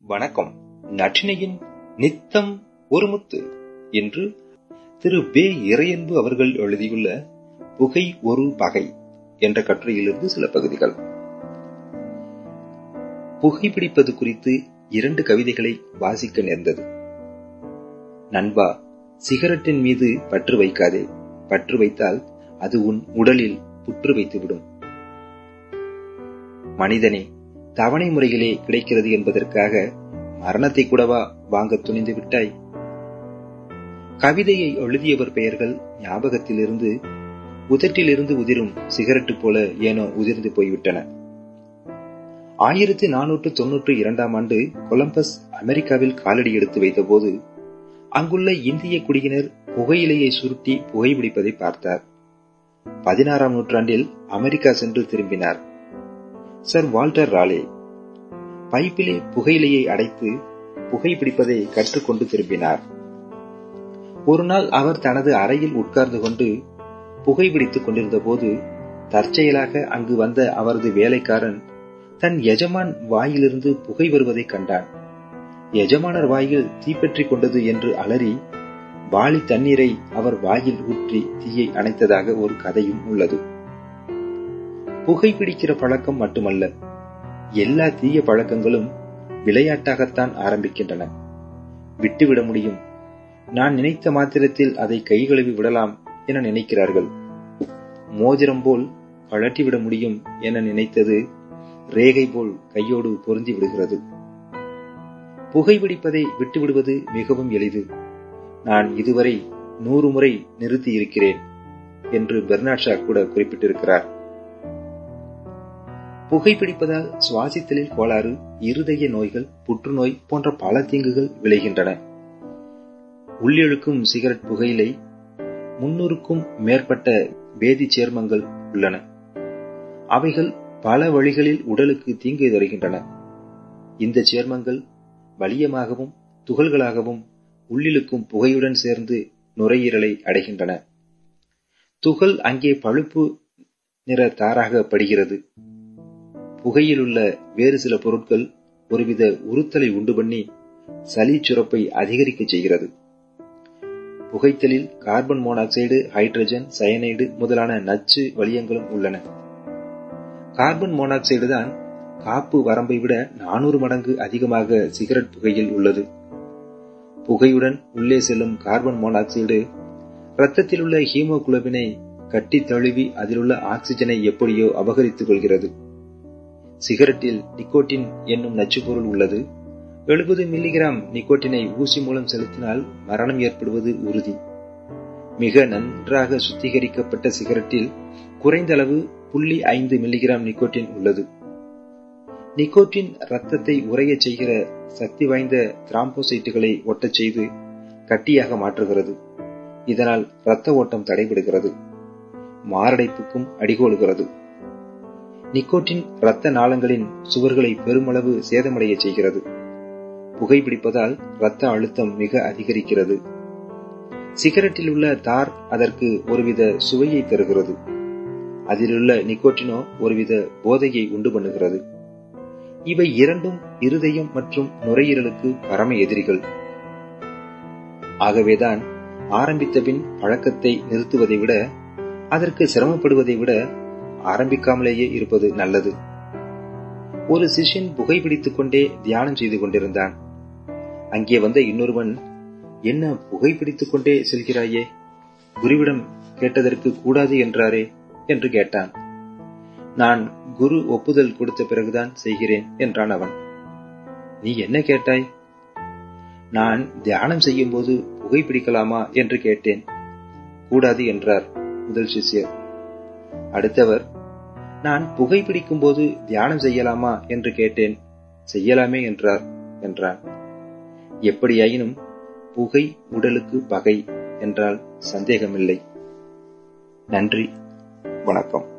வணக்கம். நற்றினையின் நித்தம் ஒரு முத்து என்று திரு பே இறையன்பு அவர்கள் எழுதியுள்ள புகை ஒரு பகை என்ற கட்டுரையிலிருந்து சில பகுதிகள். புகைப்பிடிப்பது குறித்து இரண்டு கவிதைகளை வாசிக்க நேர்ந்தது. நண்பா சிகரெட்டின் மீது பற்று வைக்காதே. பற்று வைத்தால் அது உன் உடலில் புற்று வைத்துவிடும். மனிதனே தவணை முறையிலே கிடைக்கிறது என்பதற்காக மரணத்தை கூடவா வாங்க துணிந்து விட்டாய்? கவிதையை எழுதியவர் பெயர்கள் ஞாபகத்திலிருந்து உதட்டிலிருந்து உதிரும் சிகரெட்டு போல ஏனோ உதிர்ந்து போய்விட்டன. ஆயிரத்தி நானூற்று தொன்னூற்றி இரண்டாம் ஆண்டு கொலம்பஸ் அமெரிக்காவில் காலடி எடுத்து வைத்தபோது அங்குள்ள இந்திய குடியினர் புகையிலையை சுருட்டி புகைப்பிடிப்பதை பார்த்தார். பதினாறாம் நூற்றாண்டில் அமெரிக்கா சென்று திரும்பினார். சர் வால்டர் ராலே பைப்பிலே புகையிலையை அடைத்து புகைப்பிடிப்பதை கற்றுக்கொண்டு திரும்பினார். ஒரு நாள் அவர் தனது அறையில் உட்கார்ந்து கொண்டு புகைப்பிடித்துக் கொண்டிருந்த போது தற்செயலாக அங்கு வந்த அவரது வேலைக்காரன் தன் எஜமான் வாயிலிருந்து புகை வருவதை கண்டான். எஜமானர் வாயில் தீப்பற்றிக் கொண்டது என்று அலறி வாளி தண்ணீரை அவர் வாயில் ஊற்றி தீயை அணைத்ததாக ஒரு கதையும் உள்ளது. புகைப்பிடிக்கிற பழக்கம் மட்டுமல்ல எல்லா தீய பழக்கங்களும் விளையாட்டாகத்தான் ஆரம்பிக்கின்றன. விட்டுவிட முடியும். நான் நினைத்த மாத்திரத்தில் அதை கைகழுவி விடலாம் என நினைக்கிறார்கள். மோதிரம் போல் கழட்டிவிட முடியும் என நினைத்தது ரேகை போல் கையோடு பொருந்தி விடுகிறது. புகைப்பிடிப்பதை விட்டுவிடுவது மிகவும் எளிது. நான் இதுவரை நூறு முறை நிறுத்தி இருக்கிறேன் என்று பெர்னாட்ஷா கூட குறிப்பிட்டிருக்கிறார். புகைப்பிடிப்பதால் சுவாசித்தலில் கோளாறு இருதய நோய்கள் புற்றுநோய் போன்ற பல தீங்குகள் விளைகின்றன. உள்ளிழுக்கும் சிகரெட் புகையிலை முன்னூறுக்கும் மேற்பட்ட வேதி சேர்மங்கள் உள்ளன. அவைகள் பல வழிகளில் உடலுக்கு தீங்கு தருகின்றன இந்த சேர்மங்கள் வலியமாகவும் துகள்களாகவும் உள்ளிழுக்கும் புகையுடன் சேர்ந்து நுரையீரலை அடைகின்றன. துகள் அங்கே பழுப்பு நிற தாராக படுகிறது புகையில் உள்ள வேறு சில பொருட்கள் ஒருவித உறுத்தலை உண்டு பண்ணி சளி சுரப்பை அதிகரிக்க செய்கிறது. புகைத்தலில் கார்பன் மோனாக்சைடு ஹைட்ரஜன் சயனைடு முதலான நச்சு வலியங்களும் உள்ளன. கார்பன் மோனாக்சைடு தான் காப்பு வரம்பை விட நானூறு மடங்கு அதிகமாக சிகரெட் புகையில் உள்ளது. புகையுடன் உள்ளே செல்லும் கார்பன் மோனாக்சைடு ரத்தத்தில் உள்ள ஹீமோகுளோபினை கட்டி தழுவி அதிலுள்ள ஆக்சிஜனை எப்படியோ அபகரித்துக் கொள்கிறது. சிகரெட்டில் நிக்கோட்டின் என்னும் நச்சுப்பொருள் உள்ளது. எழுபது மில்லிகிராம் நிக்கோட்டினை ஊசி மூலம் செலுத்தினால் மரணம் ஏற்படுவது உறுதி. மிக நன்றாக சுத்திகரிக்கப்பட்ட சிகரெட்டில் குறைந்த அளவு புள்ளி ஐந்து மில்லிகிராம் நிக்கோட்டின் உள்ளது. நிக்கோட்டின் ரத்தத்தை உறைய செய்கிற சக்தி வாய்ந்த திராம்போசைட்டுகளை ஒட்டச் செய்து கட்டியாக மாற்றுகிறது. இதனால் இரத்த ஓட்டம் தடைபடுகிறது. மாரடைப்புக்கும் அடிகோலுகிறது. நிக்கோட்டின் இரத்த நாளங்களின் சுவர்களை பெருமளவு சேதமடைய செய்கிறது. புகைப்பிடிப்பதால் இரத்த அழுத்தம் மிக அதிகரிக்கிறது. சிகரெட்டில் உள்ள தார் அதற்கு ஒருவித சுவையை தருகிறது. அதிலுள்ள நிக்கோட்டினோ ஒருவித போதையை உண்டு பண்ணுகிறது. இவை இரண்டும் இருதயம் மற்றும் நுரையீரலுக்கு பரம எதிரிகள். ஆகவேதான் ஆரம்பித்த பின் பழக்கத்தை நிறுத்துவதை விட அதற்கு சிரமப்படுவதை விட ஆரம்பிக்காமலேயே இருப்பது நல்லது. ஒரு சிஷ்யன் புகைப்பிடித்துக் கொண்டே தியானம் செய்து கொண்டிருந்தான். அங்கே வந்த இன்னொருவன் என்ன புகைப்பிடித்துக் கொண்டே செல்கிறாயே? குருவிடம் கேட்டதற்கு கூடாது என்றாரே? என்று கேட்டான். நான் குரு ஒப்புதல் கொடுத்த பிறகுதான் செய்கிறேன் என்றான் அவன். நீ என்ன கேட்டாய்? நான் தியானம் செய்யும் போது புகைப்பிடிக்கலாமா என்று கேட்டேன். கூடாது என்றார் முதல் சிஷ்யர். அடுத்தவர் நான் புகைப்பிடிக்கும் போது தியானம் செய்யலாமா என்று கேட்டேன். செய்யலாமே என்றார் என்றான். எப்படியாயினும் புகை உடலுக்கு பகை என்றால் சந்தேகமில்லை. நன்றி வணக்கம்.